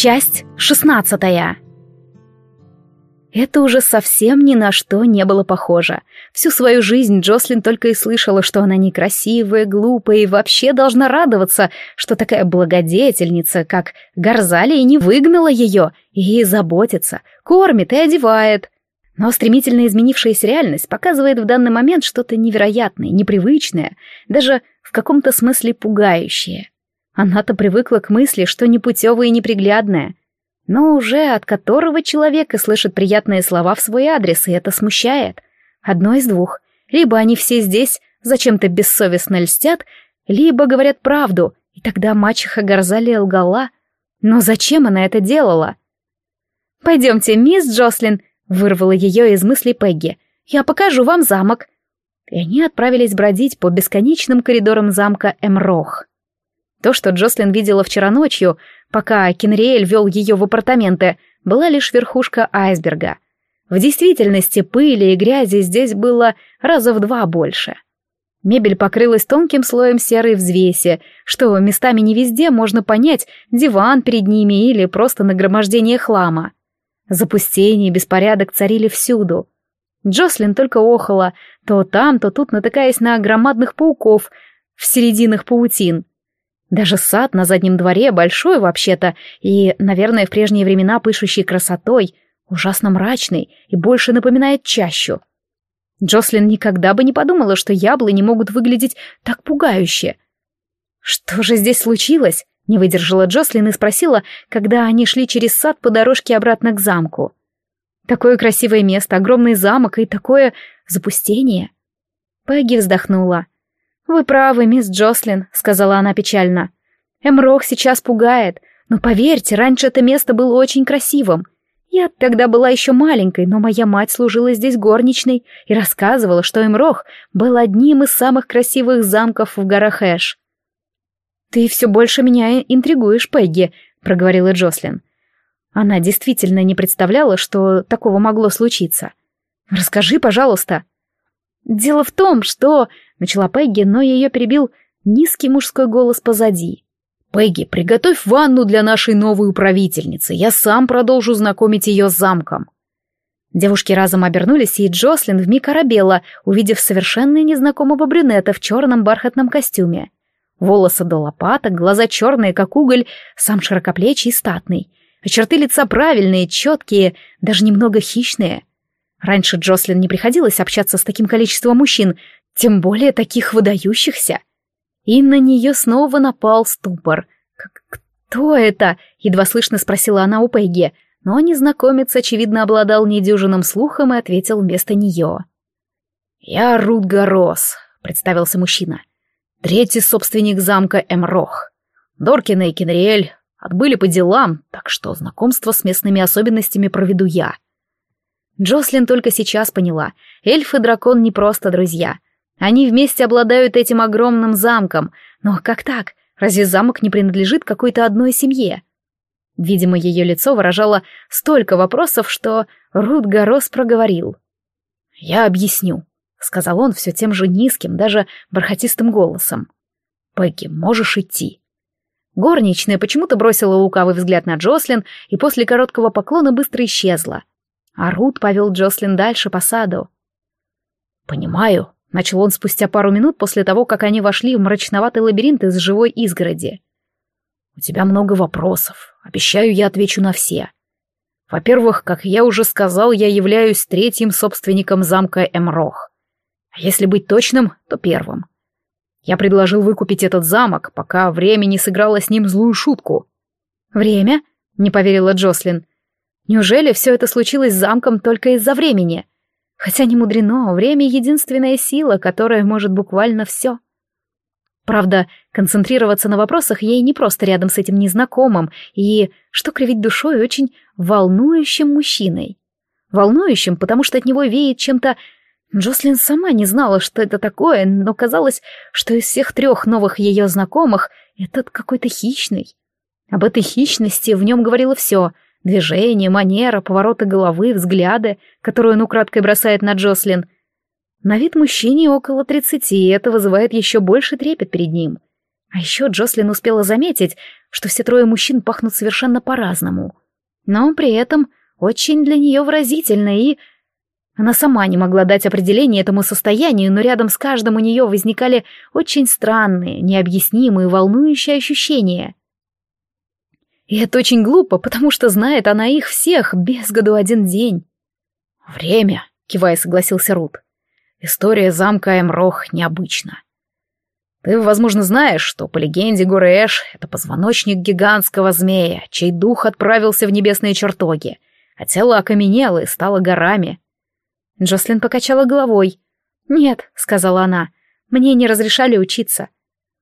Часть шестнадцатая. Это уже совсем ни на что не было похоже. Всю свою жизнь Джослин только и слышала, что она некрасивая, глупая и вообще должна радоваться, что такая благодетельница, как Горзалия, не выгнала ее и заботится, кормит и одевает. Но стремительно изменившаяся реальность показывает в данный момент что-то невероятное, непривычное, даже в каком-то смысле пугающее. Она-то привыкла к мысли, что непутевая и неприглядная, но уже от которого человека слышит приятные слова в свой адрес, и это смущает. Одно из двух. Либо они все здесь зачем-то бессовестно льстят, либо говорят правду, и тогда мачеха Горзалия лгала. Но зачем она это делала? «Пойдемте, мисс Джослин», — вырвала ее из мыслей Пегги. «Я покажу вам замок». И они отправились бродить по бесконечным коридорам замка Эмрох. То, что Джослин видела вчера ночью, пока Кенриэль вел ее в апартаменты, была лишь верхушка айсберга. В действительности пыли и грязи здесь было раза в два больше. Мебель покрылась тонким слоем серой взвеси, что местами не везде можно понять, диван перед ними или просто нагромождение хлама. Запустение и беспорядок царили всюду. Джослин только охала, то там, то тут натыкаясь на громадных пауков в серединах паутин. Даже сад на заднем дворе большой вообще-то, и, наверное, в прежние времена пышущий красотой, ужасно мрачный и больше напоминает чащу. Джослин никогда бы не подумала, что яблони могут выглядеть так пугающе. «Что же здесь случилось?» — не выдержала Джослин и спросила, когда они шли через сад по дорожке обратно к замку. «Такое красивое место, огромный замок и такое запустение». Пегги вздохнула. «Вы правы, мисс Джослин», — сказала она печально. «Эмрох сейчас пугает, но поверьте, раньше это место было очень красивым. Я тогда была еще маленькой, но моя мать служила здесь горничной и рассказывала, что Эмрох был одним из самых красивых замков в горах Эш. «Ты все больше меня интригуешь, Пегги», — проговорила Джослин. Она действительно не представляла, что такого могло случиться. «Расскажи, пожалуйста». «Дело в том, что...» — начала Пегги, но ее перебил низкий мужской голос позади. «Пегги, приготовь ванну для нашей новой управительницы, я сам продолжу знакомить ее с замком». Девушки разом обернулись, и Джослин вмиг оробела, увидев совершенно незнакомого брюнета в черном бархатном костюме. Волосы до лопаток, глаза черные, как уголь, сам широкоплечий и статный. А черты лица правильные, четкие, даже немного хищные. Раньше Джослин не приходилось общаться с таким количеством мужчин, тем более таких выдающихся. И на нее снова напал ступор. «Кто это?» — едва слышно спросила она у Пегги, но незнакомец, очевидно, обладал недюжинным слухом и ответил вместо нее. «Я Рутга Рос», — представился мужчина. «Третий собственник замка Эмрох. Доркина и Кенриэль отбыли по делам, так что знакомство с местными особенностями проведу я». Джослин только сейчас поняла. Эльф и дракон не просто друзья. Они вместе обладают этим огромным замком. Но как так? Разве замок не принадлежит какой-то одной семье? Видимо, ее лицо выражало столько вопросов, что Рут Горос проговорил. «Я объясню», — сказал он все тем же низким, даже бархатистым голосом. «Пегги, можешь идти». Горничная почему-то бросила лукавый взгляд на Джослин и после короткого поклона быстро исчезла. А Рут повел Джослин дальше по саду. «Понимаю», — начал он спустя пару минут после того, как они вошли в мрачноватый лабиринт из живой изгороди. «У тебя много вопросов. Обещаю, я отвечу на все. Во-первых, как я уже сказал, я являюсь третьим собственником замка Эмрох. А если быть точным, то первым. Я предложил выкупить этот замок, пока время не сыграло с ним злую шутку». «Время?» — не поверила Джослин. Неужели все это случилось с замком только из-за времени? Хотя не мудрено, время — единственная сила, которая может буквально все. Правда, концентрироваться на вопросах ей не просто рядом с этим незнакомым и, что кривить душой, очень волнующим мужчиной. Волнующим, потому что от него веет чем-то... Джослин сама не знала, что это такое, но казалось, что из всех трех новых ее знакомых этот какой-то хищный. Об этой хищности в нем говорило все — Движение, манера, повороты головы, взгляды, которые он украдкой бросает на Джослин. На вид мужчине около тридцати, и это вызывает еще больше трепет перед ним. А еще Джослин успела заметить, что все трое мужчин пахнут совершенно по-разному. Но при этом очень для нее выразительно и... Она сама не могла дать определение этому состоянию, но рядом с каждым у нее возникали очень странные, необъяснимые, волнующие ощущения. И это очень глупо, потому что знает она их всех без году один день. «Время», — кивая согласился Рут. «История замка Эмрох необычна. Ты, возможно, знаешь, что по легенде горы Эш — это позвоночник гигантского змея, чей дух отправился в небесные чертоги, а тело окаменело и стало горами. Джослин покачала головой. «Нет», — сказала она, — «мне не разрешали учиться».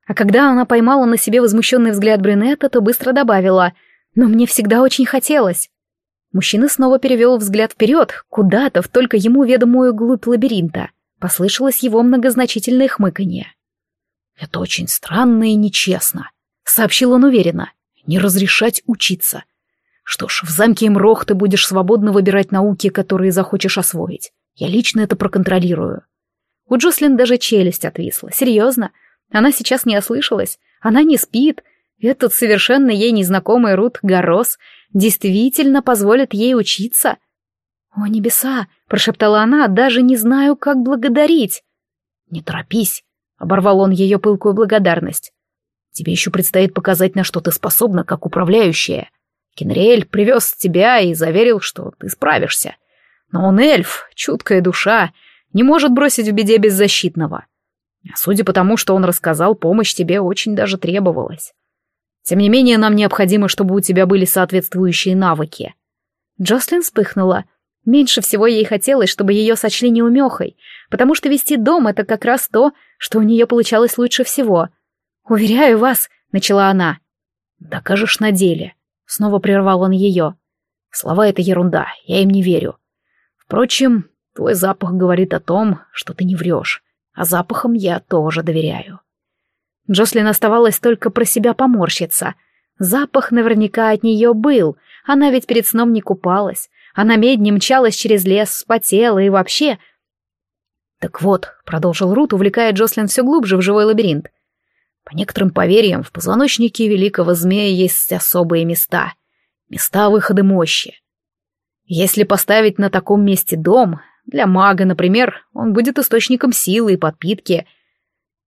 А когда она поймала на себе возмущенный взгляд брюнета, то быстро добавила «но мне всегда очень хотелось». Мужчина снова перевел взгляд вперед, куда-то, в только ему ведомую глубь лабиринта. Послышалось его многозначительное хмыканье. «Это очень странно и нечестно», — сообщил он уверенно. «Не разрешать учиться. Что ж, в замке Имрох ты будешь свободно выбирать науки, которые захочешь освоить. Я лично это проконтролирую. У Джослин даже челюсть отвисла. Серьезно? Она сейчас не ослышалась. Она не спит. Этот совершенно ей незнакомый Рут Горос действительно позволит ей учиться. «О, небеса!» — прошептала она, даже не знаю, как благодарить. «Не торопись!» — оборвал он ее пылкую благодарность. «Тебе еще предстоит показать, на что ты способна, как управляющая. Кенриэль привез тебя и заверил, что ты справишься. Но он эльф, чуткая душа, не может бросить в беде беззащитного. Судя по тому, что он рассказал, помощь тебе очень даже требовалась. Тем не менее, нам необходимо, чтобы у тебя были соответствующие навыки. Джослин вспыхнула. Меньше всего ей хотелось, чтобы ее сочли неумехой, потому что вести дом — это как раз то, что у нее получалось лучше всего. «Уверяю вас», — начала она. «Докажешь на деле», — снова прервал он ее. «Слова — это ерунда, я им не верю. Впрочем, твой запах говорит о том, что ты не врешь, а запахам я тоже доверяю. Джослин оставалось только про себя поморщиться. Запах наверняка от нее был, она ведь перед сном не купалась, она медне мчалась через лес, спотела и вообще... «Так вот», — продолжил Рут, увлекая Джослин все глубже в живой лабиринт, «по некоторым поверьям, в позвоночнике великого змея есть особые места, места выхода мощи. Если поставить на таком месте дом, для мага, например, он будет источником силы и подпитки.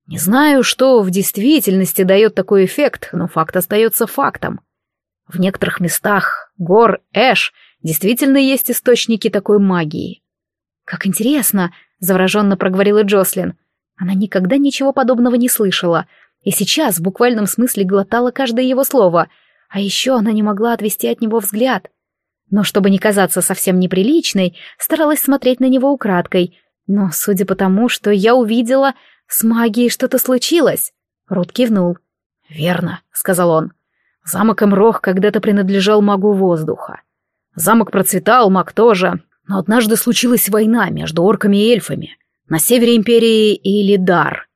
Не знаю, что в действительности дает такой эффект, но факт остается фактом. В некоторых местах гор Эш действительно есть источники такой магии. «Как интересно!» — завороженно проговорила Джослин. Она никогда ничего подобного не слышала, и сейчас в буквальном смысле глотала каждое его слово, а еще она не могла отвести от него взгляд — но чтобы не казаться совсем неприличной, старалась смотреть на него украдкой. Но, судя по тому, что я увидела, с магией что-то случилось. Рут кивнул. «Верно», — сказал он. «Замок Эмрох когда-то принадлежал магу воздуха. Замок процветал, маг тоже, но однажды случилась война между орками и эльфами. На севере империи Илидар».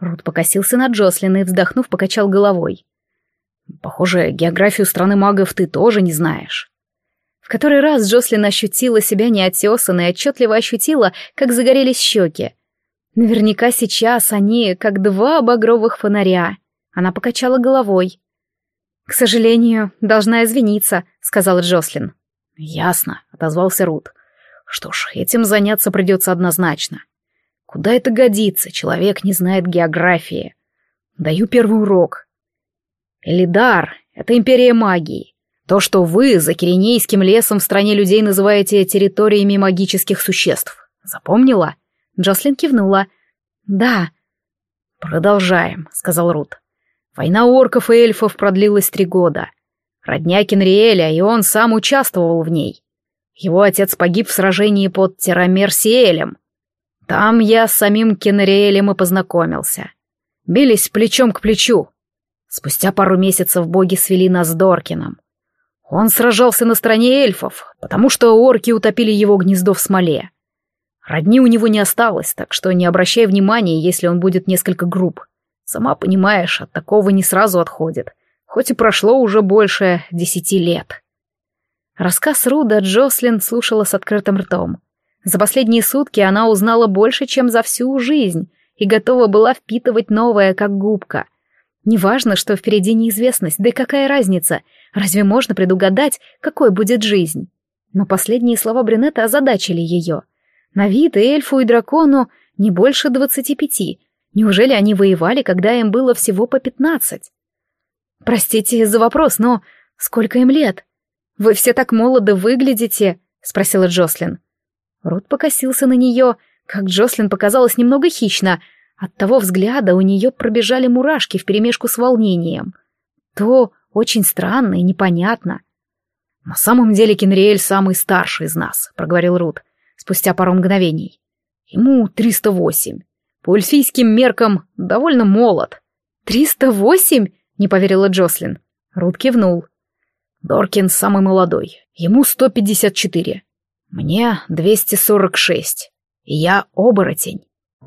Рут покосился на Джослин и, вздохнув, покачал головой. «Похоже, географию страны магов ты тоже не знаешь». В который раз Джослин ощутила себя неотесанной, отчетливо ощутила, как загорелись щеки. Наверняка сейчас они, как два багровых фонаря. Она покачала головой. «К сожалению, должна извиниться», — сказала Джослин. «Ясно», — отозвался Рут. «Что ж, этим заняться придется однозначно. Куда это годится? Человек не знает географии. Даю первый урок. Элидар — это империя магии. То, что вы за Киренейским лесом в стране людей называете территориями магических существ. Запомнила? Джослин кивнула. Да. Продолжаем, сказал Рут. Война орков и эльфов продлилась три года. Родня Кенриэля, и он сам участвовал в ней. Его отец погиб в сражении под Терамерсиэлем. Там я с самим Кенриэлем и познакомился. Бились плечом к плечу. Спустя пару месяцев боги свели нас с Доркином. Он сражался на стороне эльфов, потому что орки утопили его гнездо в смоле. Родни у него не осталось, так что не обращай внимания, если он будет несколько груб. Сама понимаешь, от такого не сразу отходит, хоть и прошло уже больше десяти лет. Рассказ Руда Джослин слушала с открытым ртом. За последние сутки она узнала больше, чем за всю жизнь, и готова была впитывать новое, как губка. Неважно, что впереди неизвестность, да какая разница? Разве можно предугадать, какой будет жизнь? Но последние слова Брюнета озадачили ее. На вид эльфу и дракону не больше двадцати пяти. Неужели они воевали, когда им было всего по пятнадцать? Простите за вопрос, но сколько им лет? Вы все так молодо выглядите, спросила Джослин. Рот покосился на нее, как Джослин показалось немного хищно, от того взгляда у нее пробежали мурашки вперемешку с волнением. То очень странно и непонятно. «На самом деле Кенриэль самый старший из нас», — проговорил Рут, спустя пару мгновений. «Ему 308. По эльфийским меркам довольно молод». «308?» — не поверила Джослин. Рут кивнул. «Доркин самый молодой. Ему 154. Мне 246. И я оборотень.